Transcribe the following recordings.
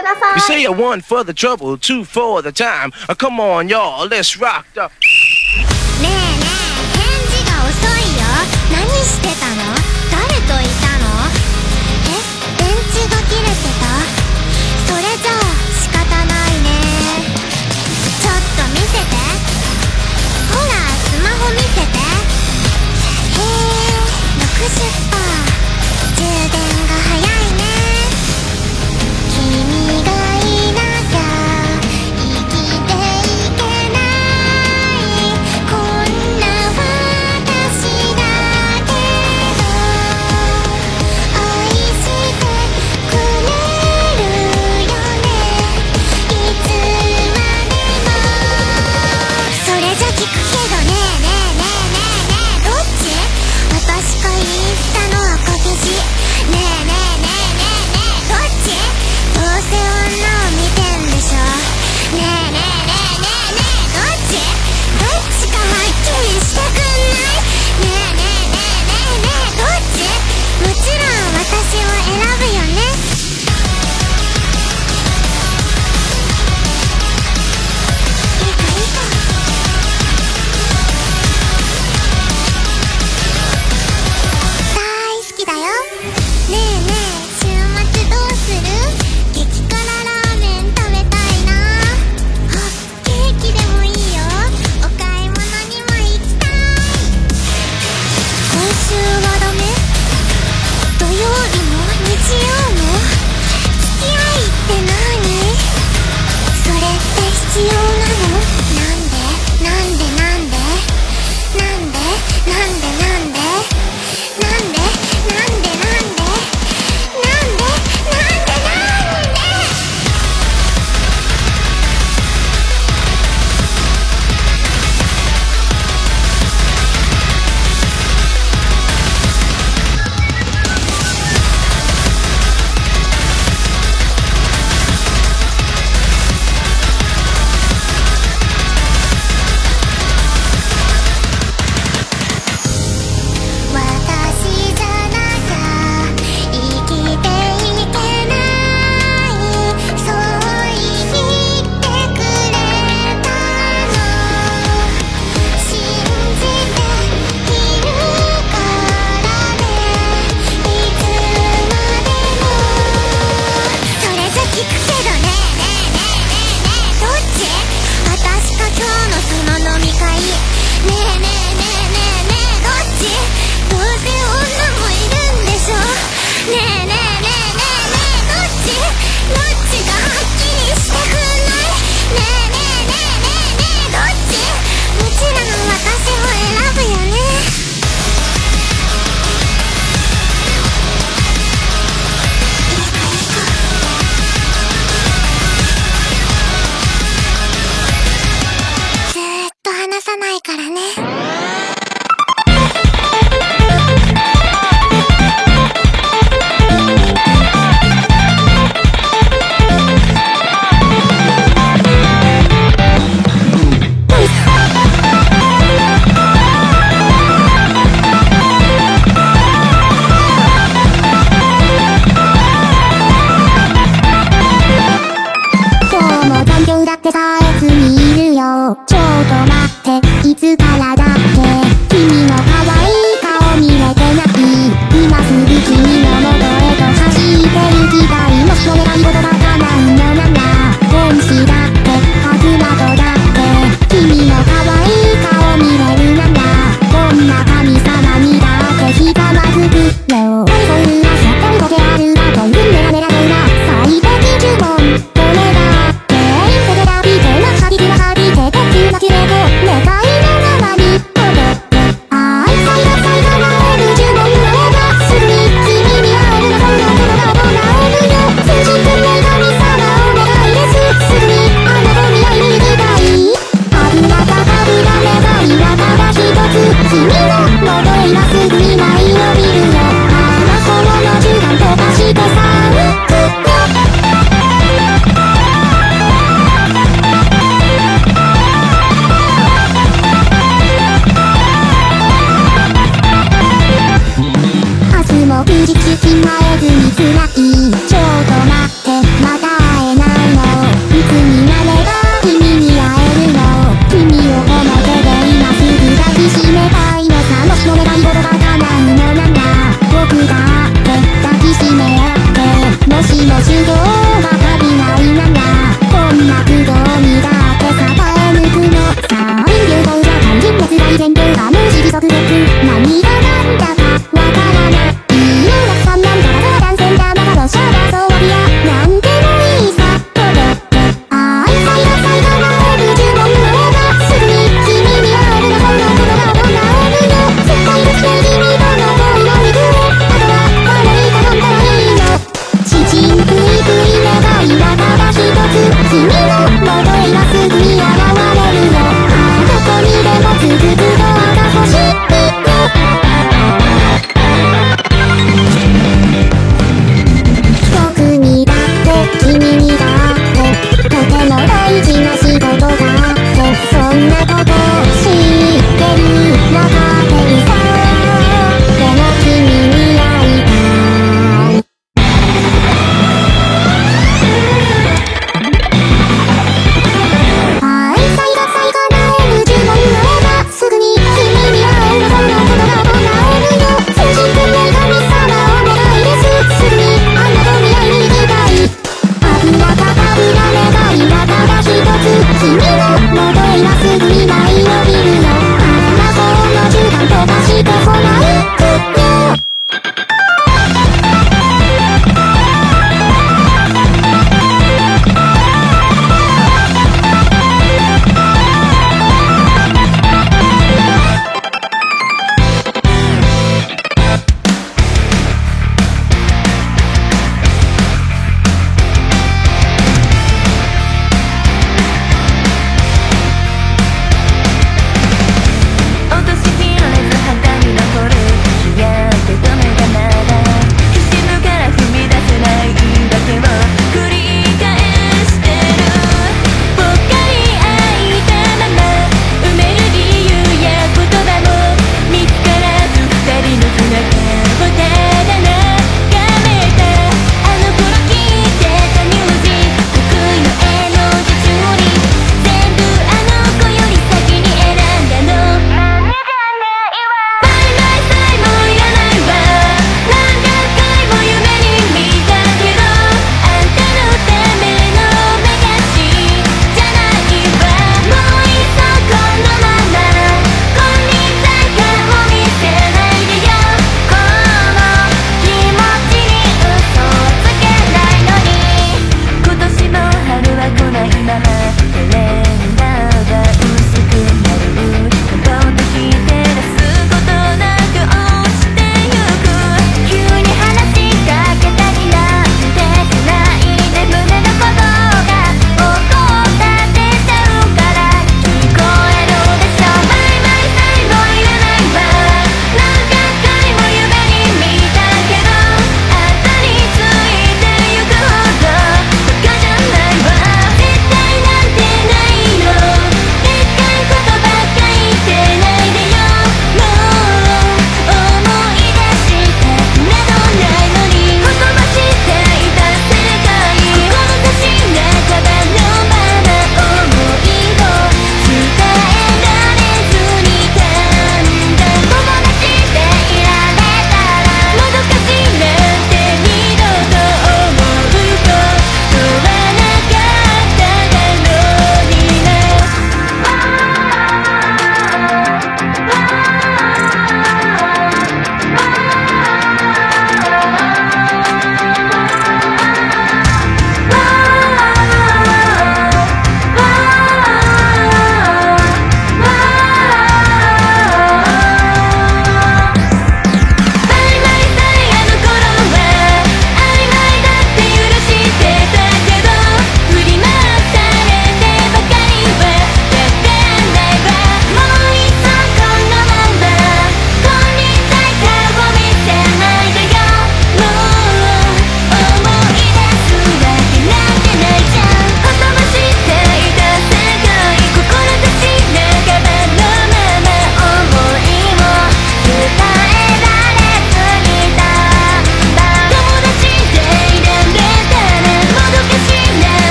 ください。You say a one for the trouble, two for the time、oh, Come on y'all, let's rock the ねえねえ返事が遅いよ。何してたの？誰といたの？え電池が切れてた？それじゃあ仕方ないね。ちょっと見せて。ほらスマホ見せて。へえ60%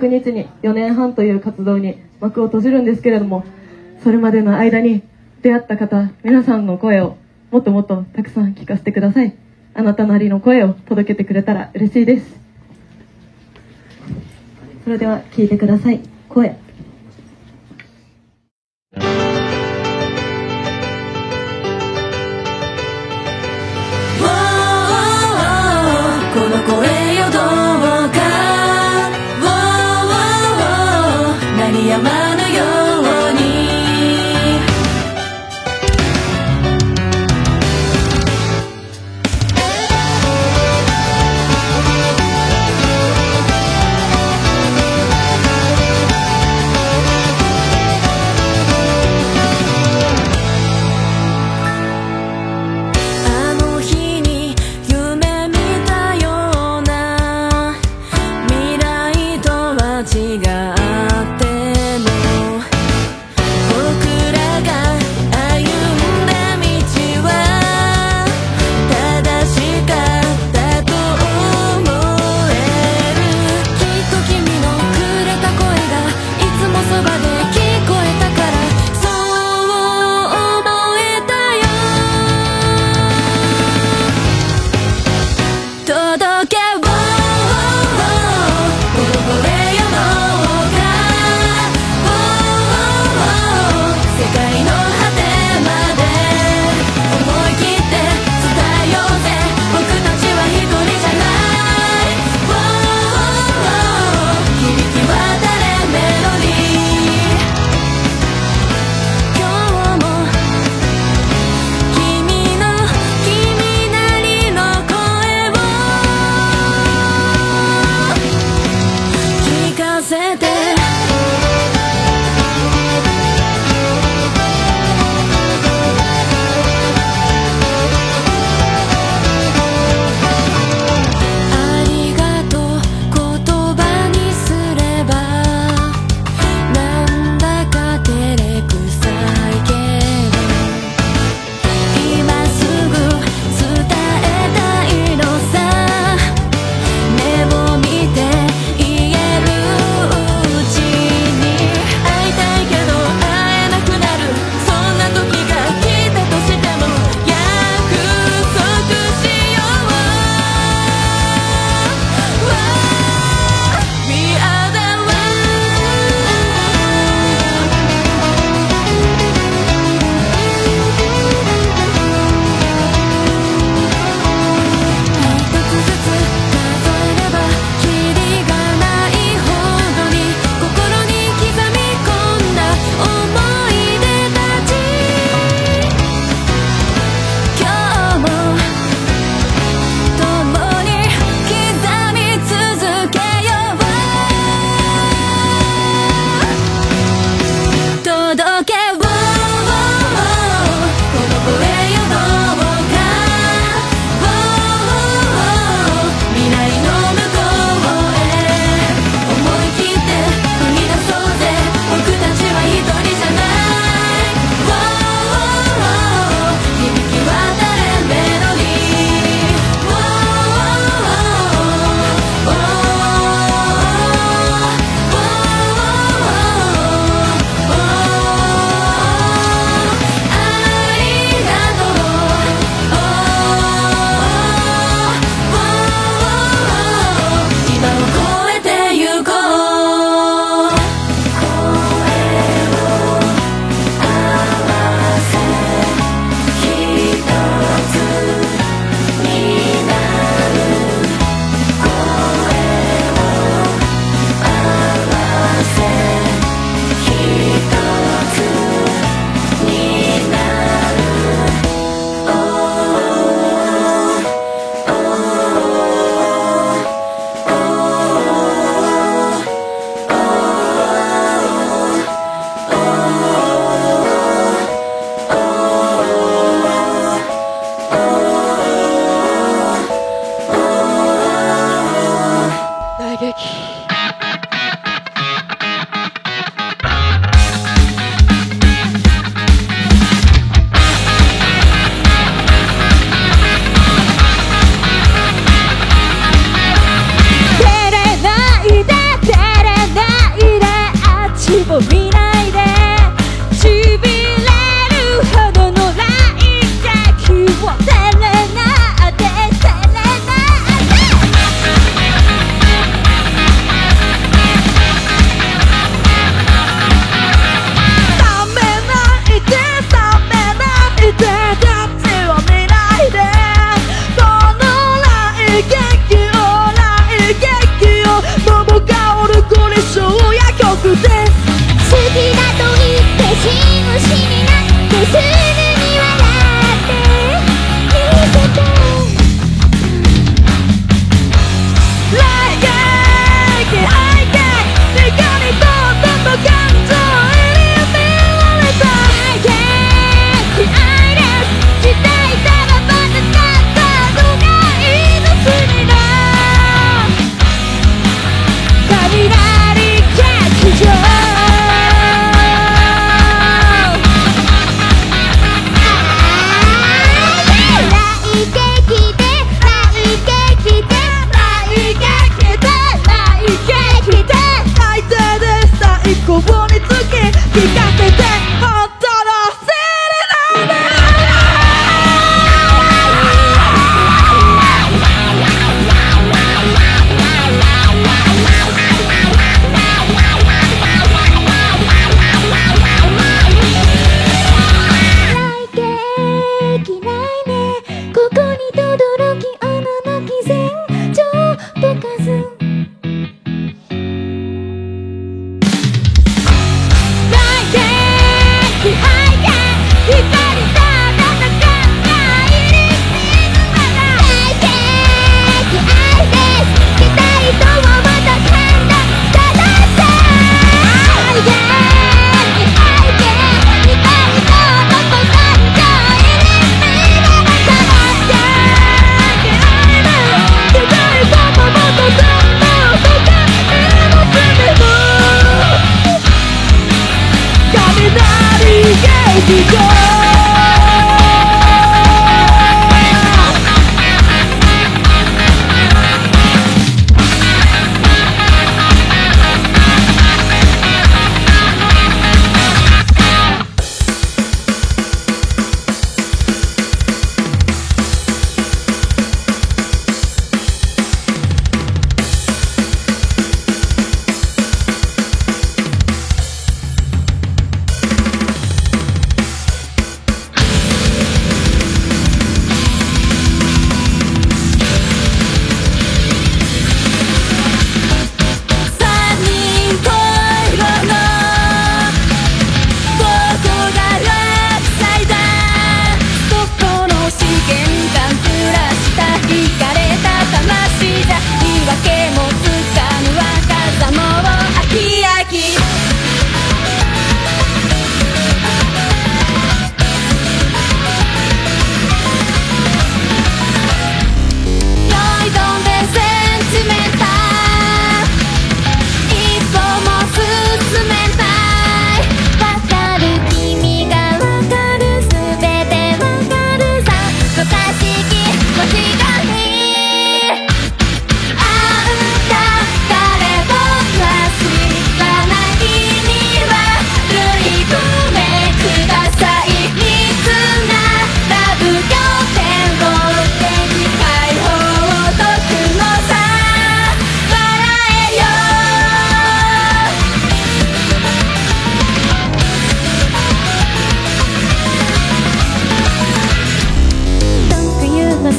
19日に4年半という活動に幕を閉じるんですけれどもそれまでの間に出会った方皆さんの声をもっともっとたくさん聞かせてください。あなたなりの声を届けてくれたら嬉しいです。それでは聞いてください。声。Yeah.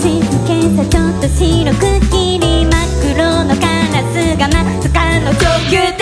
今朝ちょっと白く切り真っ黒のカラスがまさかの上級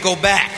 go back.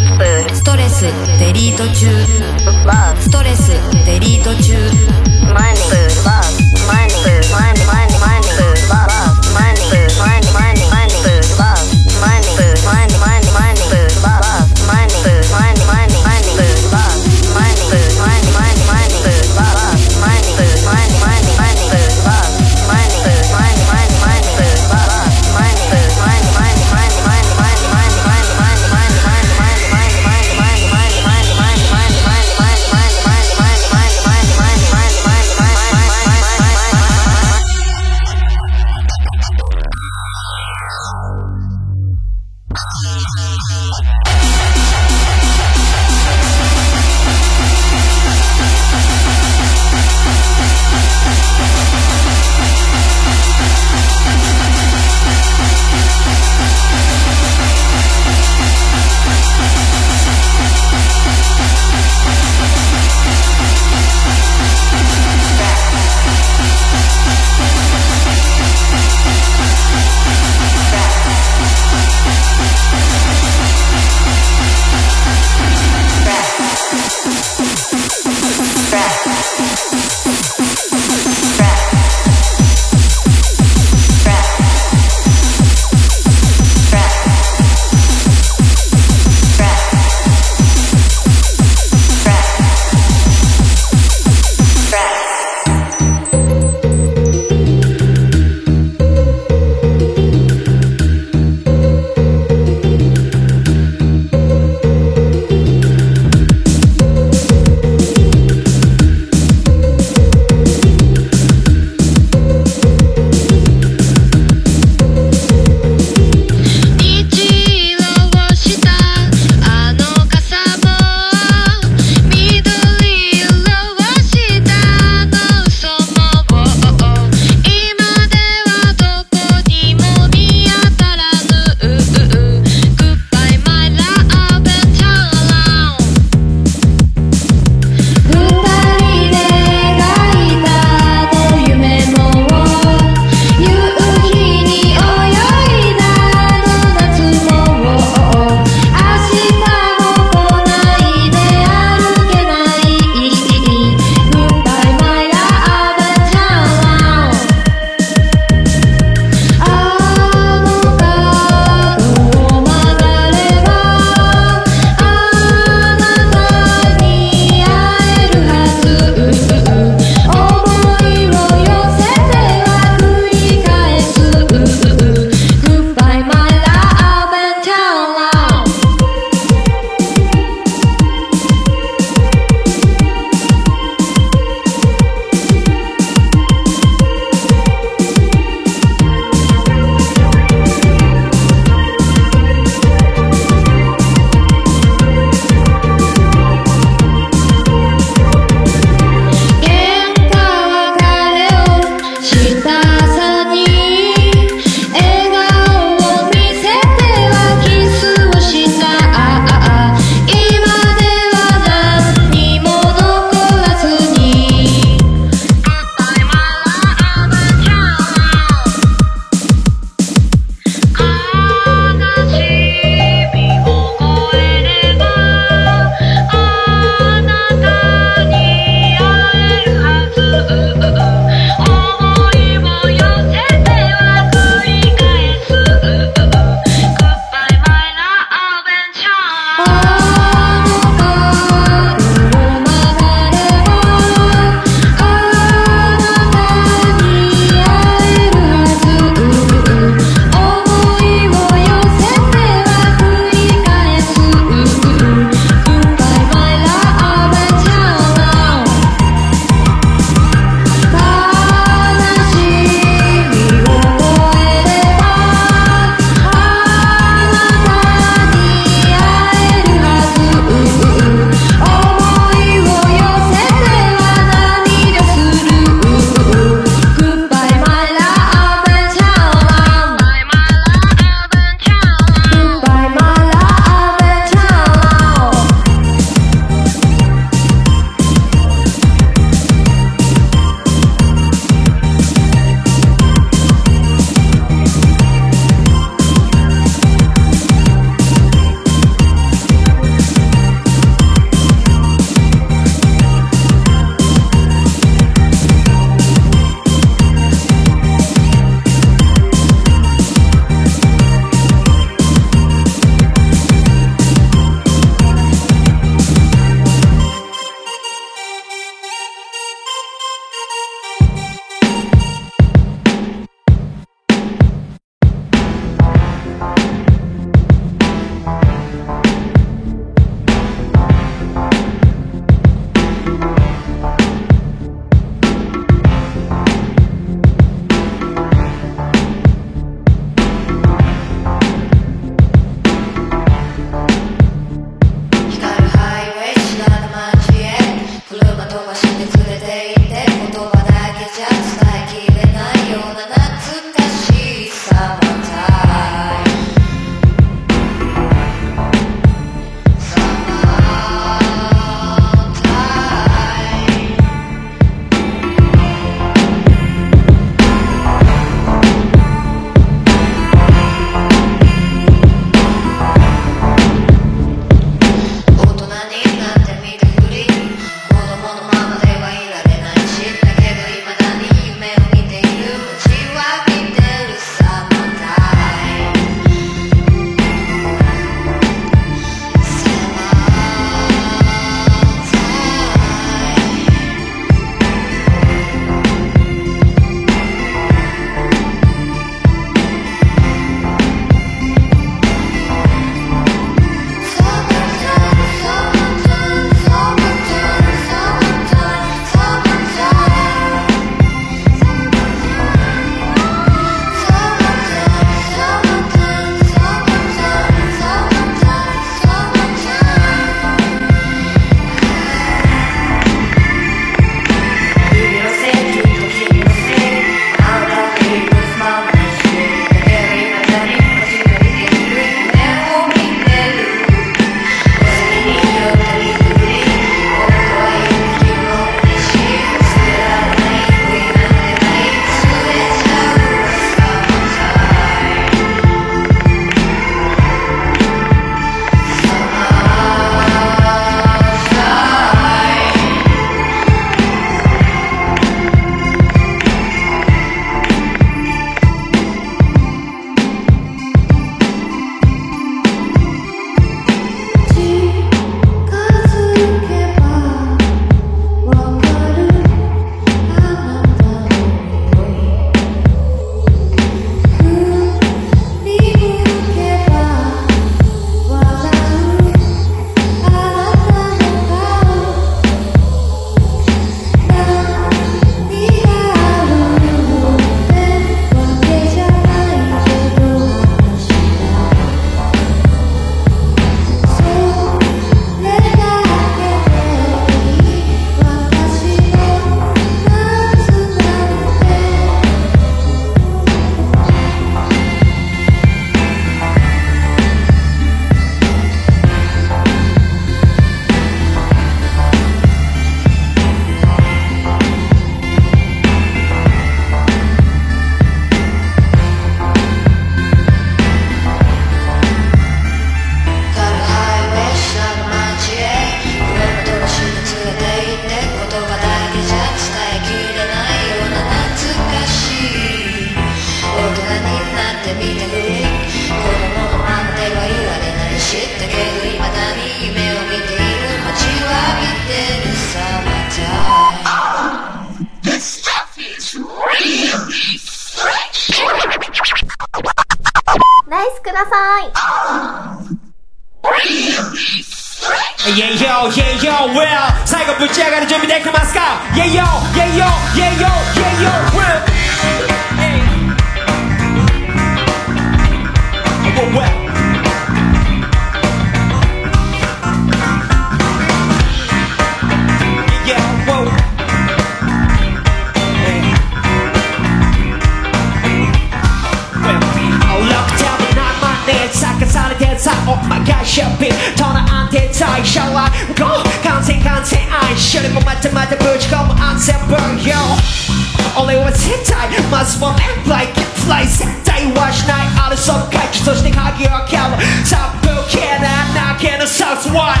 Top bill can I knock and a one?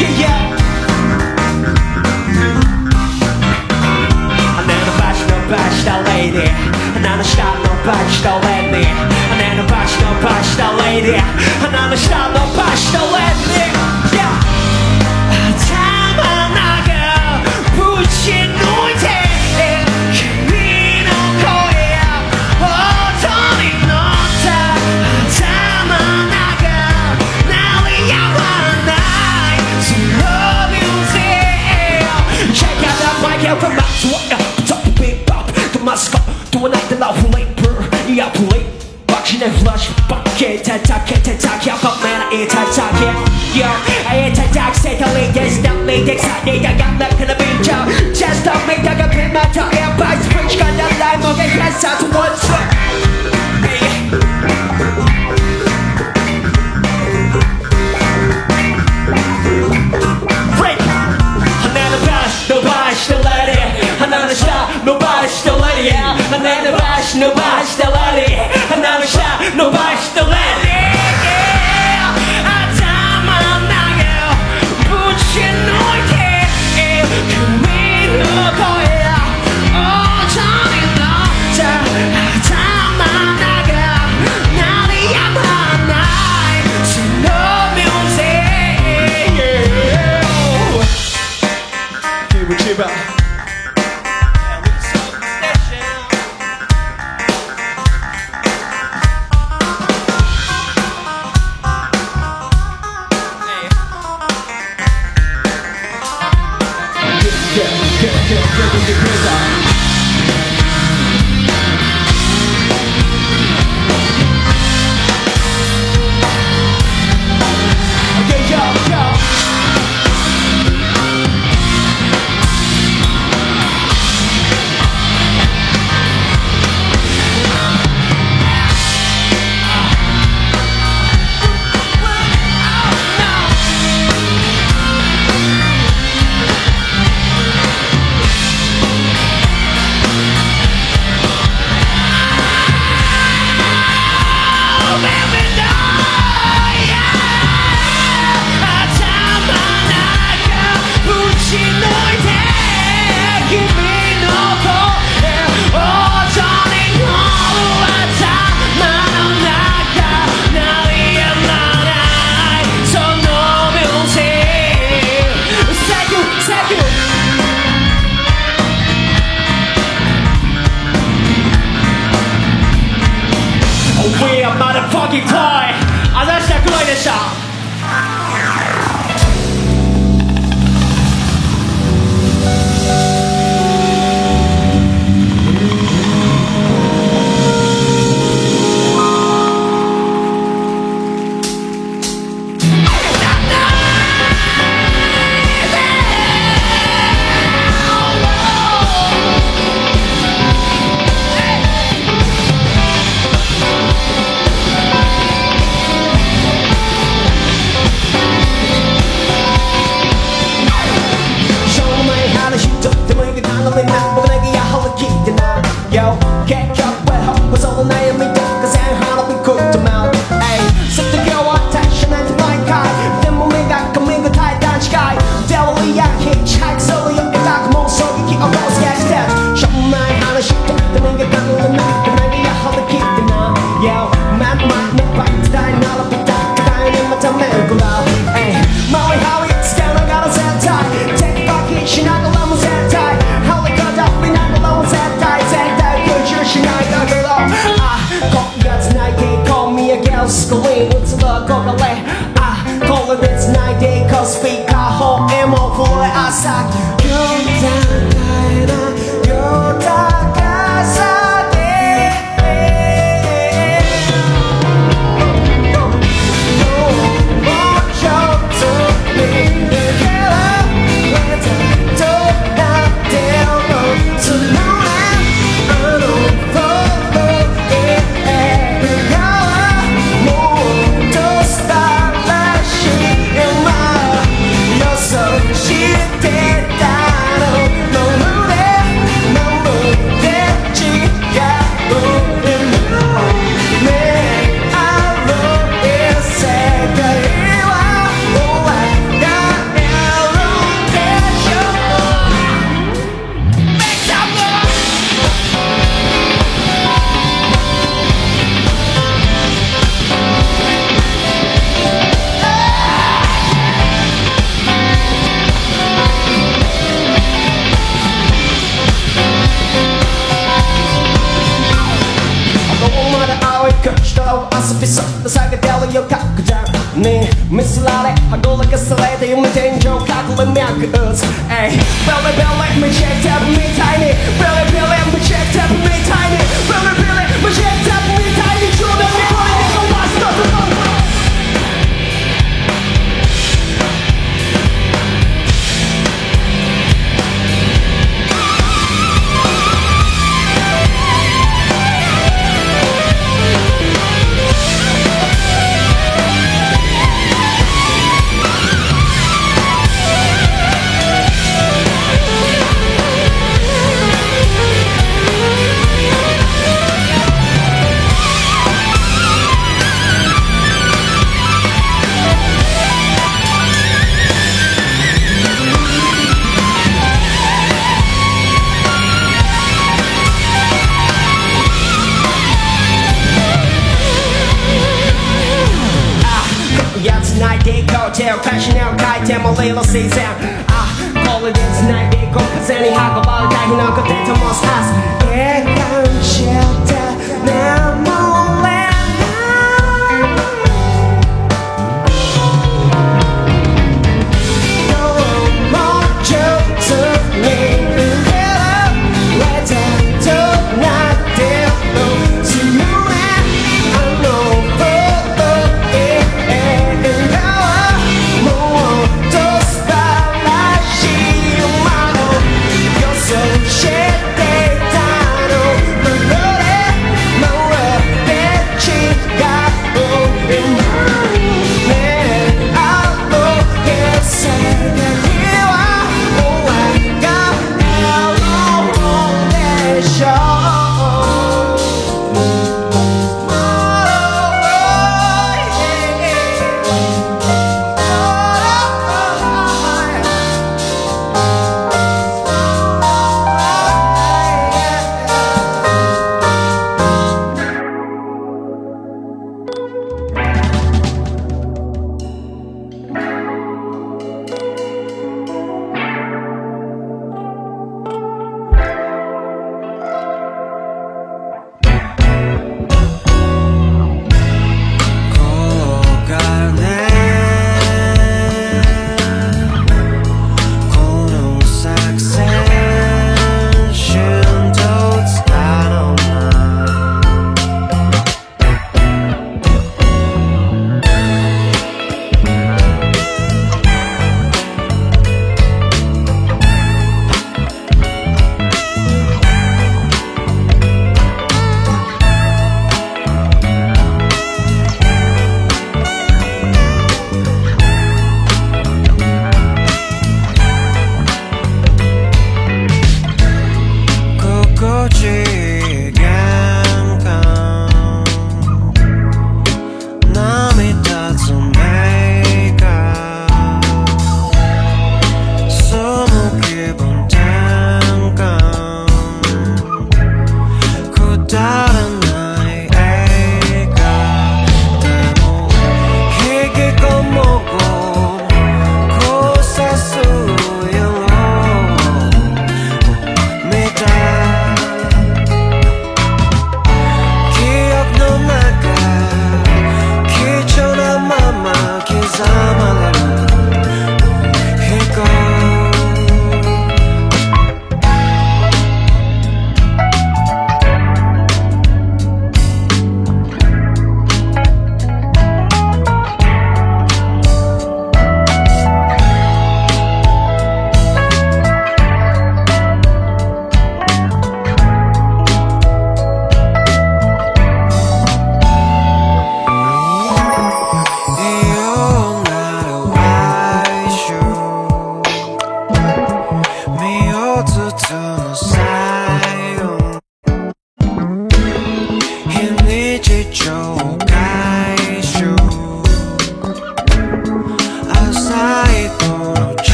Yeah, yeah. The lady. Shot, no bash, the lady. No the lady. And shot, no bash, the lady. Yeah, we're back to what the top of big pop The mascot, the one at the love labor. Yeah, play Back in the flush Bucket, attack it, attack Yeah, but man, it's attack Yeah, yeah I ain't attack Say the ladies, not me They said they got left in the beach Just don't make that a bit matter Yeah, by switch Got that line, more get hands out to one No baixo, no baixo da lali. na está no baixo da lali.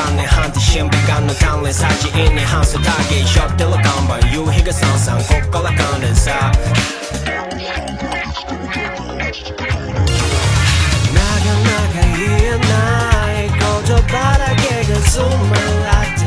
시간에 한 듯이 비가는 강래 사지인의 한수 타기 숍들로 간반 유희가 상상 꼭 걸어가는 사 나가 나가 이 나의 고조 바닥에 그 숨을 낳다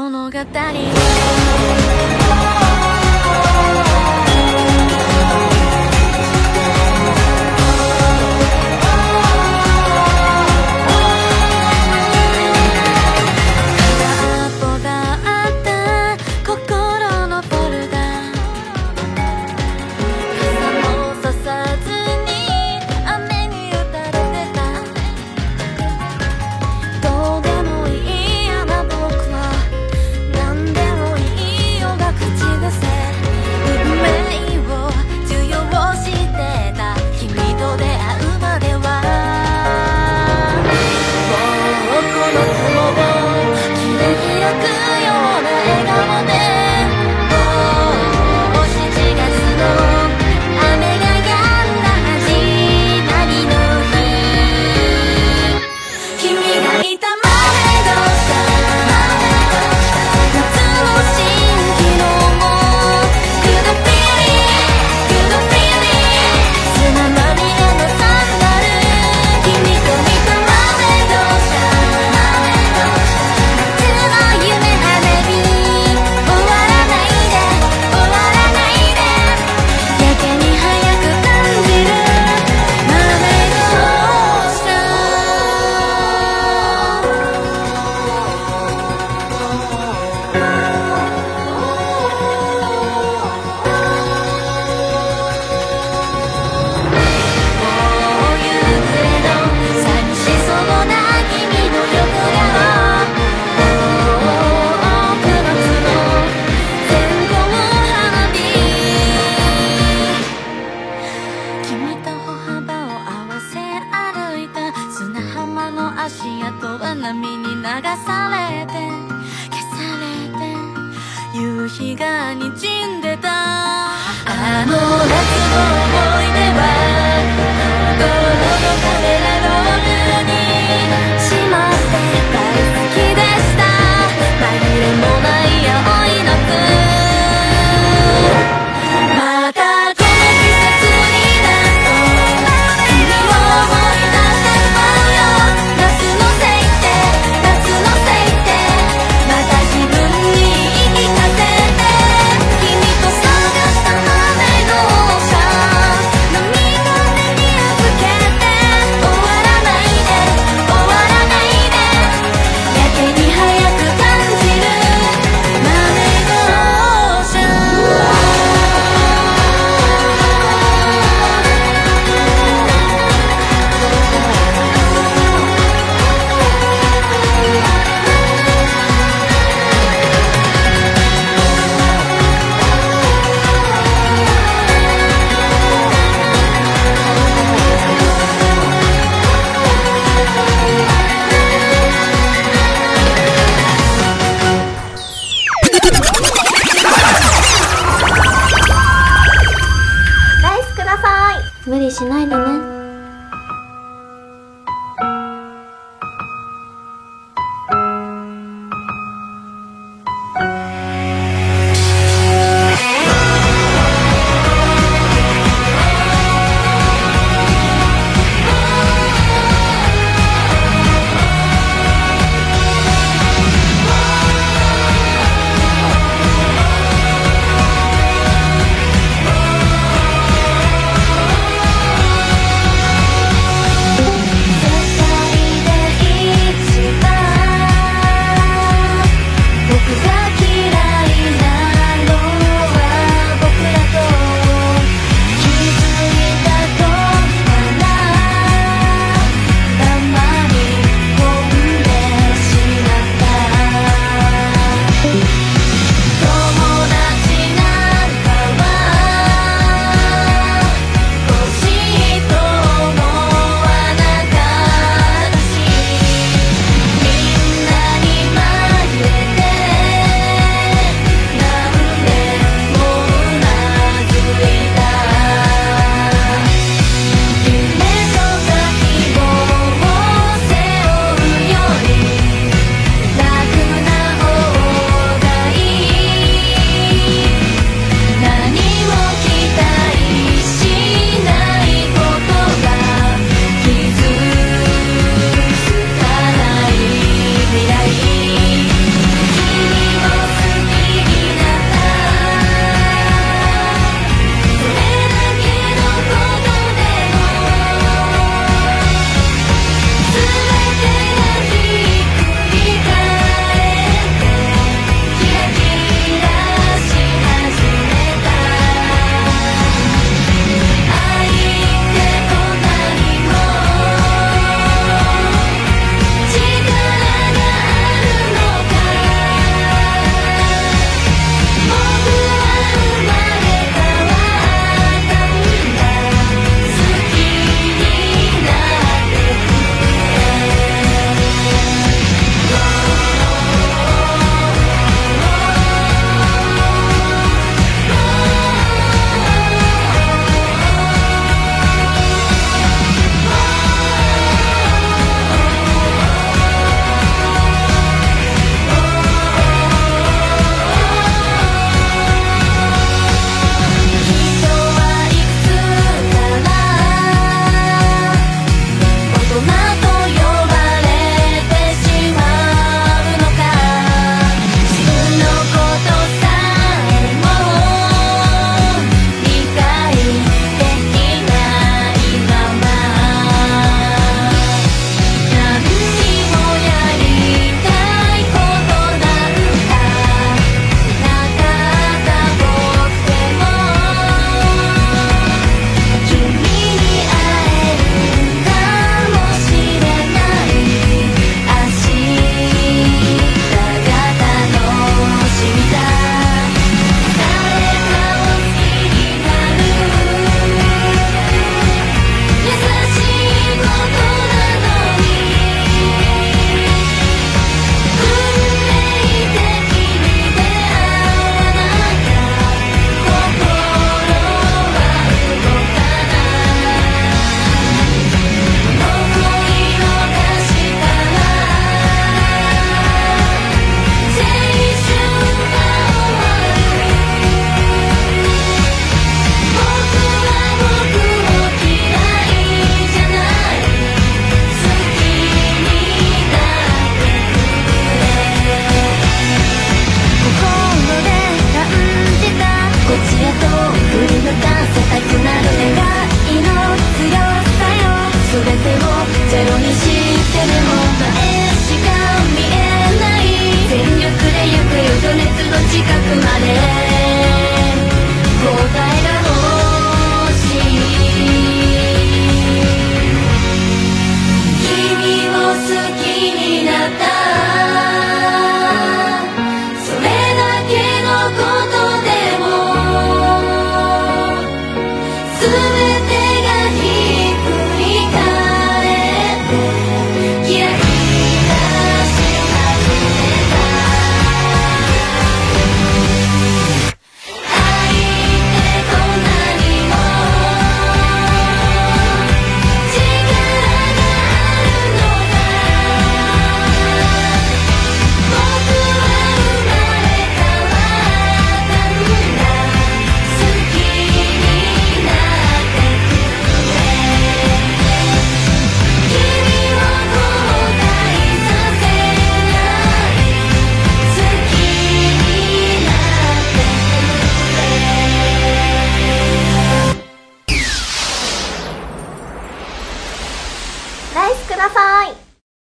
物語